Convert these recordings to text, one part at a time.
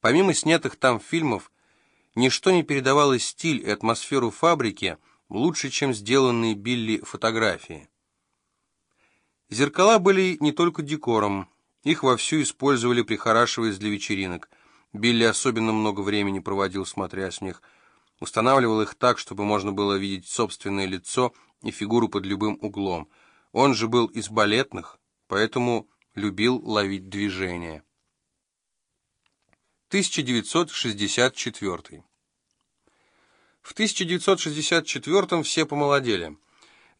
Помимо снятых там фильмов, ничто не передавало стиль и атмосферу фабрики лучше, чем сделанные Билли фотографии. Зеркала были не только декором, их вовсю использовали, прихорашиваясь для вечеринок. Билли особенно много времени проводил, смотря с них. Устанавливал их так, чтобы можно было видеть собственное лицо и фигуру под любым углом. Он же был из балетных, поэтому любил ловить движение. 1964 В 1964 все помолодели.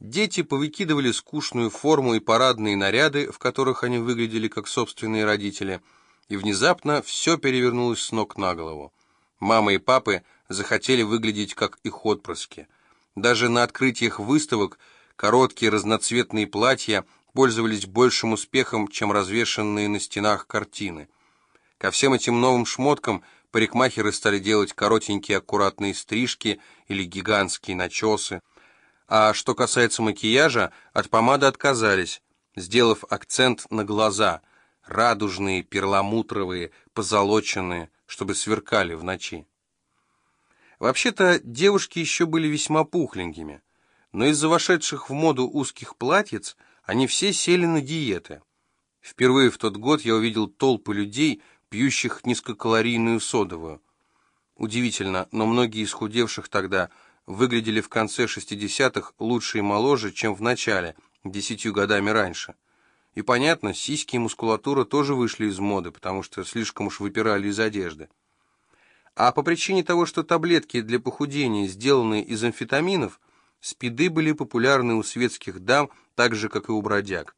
Дети повыкидывали скучную форму и парадные наряды, в которых они выглядели как собственные родители, и внезапно все перевернулось с ног на голову. Мамы и папы захотели выглядеть как их отпрыски. Даже на открытиях выставок короткие разноцветные платья пользовались большим успехом, чем развешанные на стенах картины. Ко всем этим новым шмоткам парикмахеры стали делать коротенькие аккуратные стрижки или гигантские начесы, а что касается макияжа, от помады отказались, сделав акцент на глаза, радужные, перламутровые, позолоченные, чтобы сверкали в ночи. Вообще-то девушки еще были весьма пухленькими, но из-за вошедших в моду узких платьиц они все сели на диеты. Впервые в тот год я увидел толпы людей, пьющих низкокалорийную содовую. Удивительно, но многие из худевших тогда – выглядели в конце 60-х лучше и моложе, чем в начале, десятью годами раньше. И понятно, сиськи и мускулатура тоже вышли из моды, потому что слишком уж выпирали из одежды. А по причине того, что таблетки для похудения сделаны из амфетаминов, спиды были популярны у светских дам так же, как и у бродяг.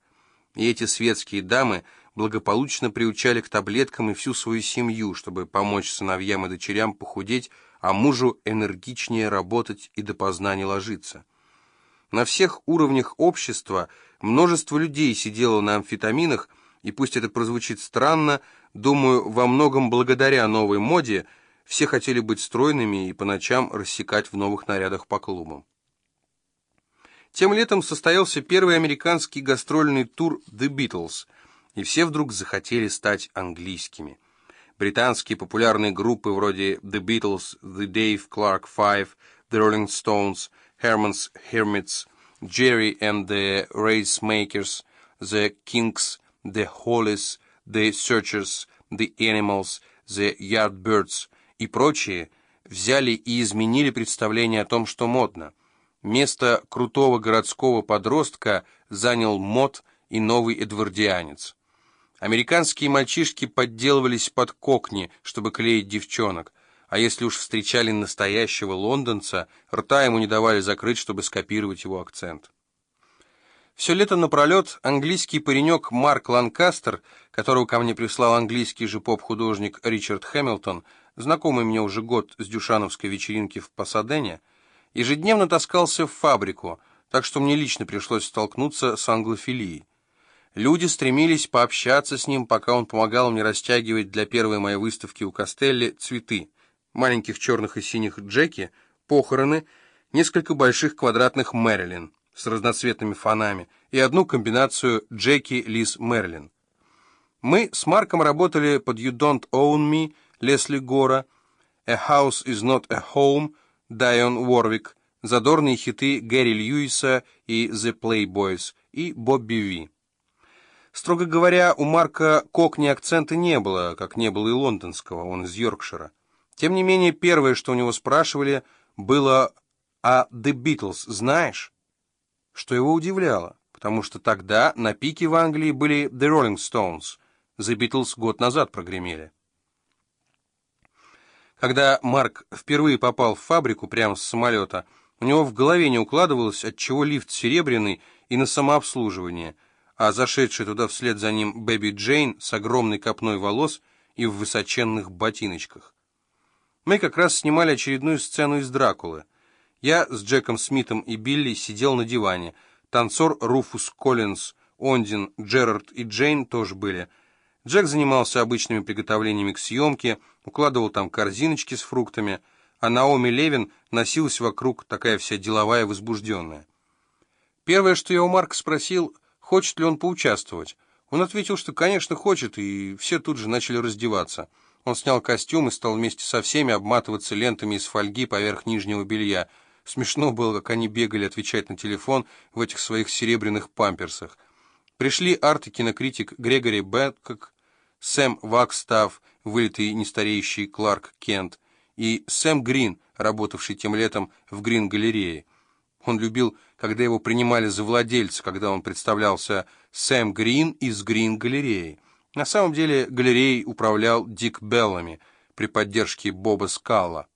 И эти светские дамы благополучно приучали к таблеткам и всю свою семью, чтобы помочь сыновьям и дочерям похудеть, а мужу энергичнее работать и допоздна не ложиться. На всех уровнях общества множество людей сидело на амфетаминах, и пусть это прозвучит странно, думаю, во многом благодаря новой моде все хотели быть стройными и по ночам рассекать в новых нарядах по клубам. Тем летом состоялся первый американский гастрольный тур «The Beatles», и все вдруг захотели стать английскими. Британские популярные группы вроде The Beatles, The Dave Clark Five, The Rolling Stones, Herman's Hermits, Jerry and the Racemakers, The Kinks, The Hollies, The Searchers, The Animals, The Yardbirds и прочие взяли и изменили представление о том, что модно. Место крутого городского подростка занял мод и новый эдвардианец. Американские мальчишки подделывались под кокни, чтобы клеить девчонок, а если уж встречали настоящего лондонца, рта ему не давали закрыть, чтобы скопировать его акцент. Все лето напролет английский паренек Марк Ланкастер, которого ко мне прислал английский же поп-художник Ричард Хэмилтон, знакомый мне уже год с дюшановской вечеринки в Пасадене, ежедневно таскался в фабрику, так что мне лично пришлось столкнуться с англофилией. Люди стремились пообщаться с ним, пока он помогал мне растягивать для первой моей выставки у Костелли цветы, маленьких черных и синих Джеки, похороны, несколько больших квадратных Мэрилин с разноцветными фонами и одну комбинацию Джеки Лиз Мэрилин. Мы с Марком работали под You Don't Own Me, Лесли Гора, A House is Not a Home, Дайон Уорвик, задорные хиты Гэри Льюиса и The Playboys и Бобби Ви. Строго говоря, у Марка Кокни акцента не было, как не было и лондонского, он из Йоркшира. Тем не менее, первое, что у него спрашивали, было «А The Beatles знаешь?» Что его удивляло, потому что тогда на пике в Англии были The Rolling Stones, The Beatles год назад прогремели. Когда Марк впервые попал в фабрику прямо с самолета, у него в голове не укладывалось, отчего лифт серебряный и на самообслуживание – а зашедший туда вслед за ним Бэби Джейн с огромной копной волос и в высоченных ботиночках. Мы как раз снимали очередную сцену из «Дракулы». Я с Джеком Смитом и Билли сидел на диване. Танцор Руфус Коллинз, Ондин, Джерард и Джейн тоже были. Джек занимался обычными приготовлениями к съемке, укладывал там корзиночки с фруктами, а Наоми Левин носилась вокруг, такая вся деловая возбужденная. Первое, что я у Марка спросил, хочет ли он поучаствовать. Он ответил, что, конечно, хочет, и все тут же начали раздеваться. Он снял костюм и стал вместе со всеми обматываться лентами из фольги поверх нижнего белья. Смешно было, как они бегали отвечать на телефон в этих своих серебряных памперсах. Пришли арт и кинокритик Грегори Бэткок, Сэм Вакстав, вылитый нестареющий Кларк Кент, и Сэм Грин, работавший тем летом в Грин-галерее. Он любил, когда его принимали за владельца, когда он представлялся Сэм Грин из Грин-галереи. На самом деле галереей управлял Дик Беллами при поддержке Боба Скалла.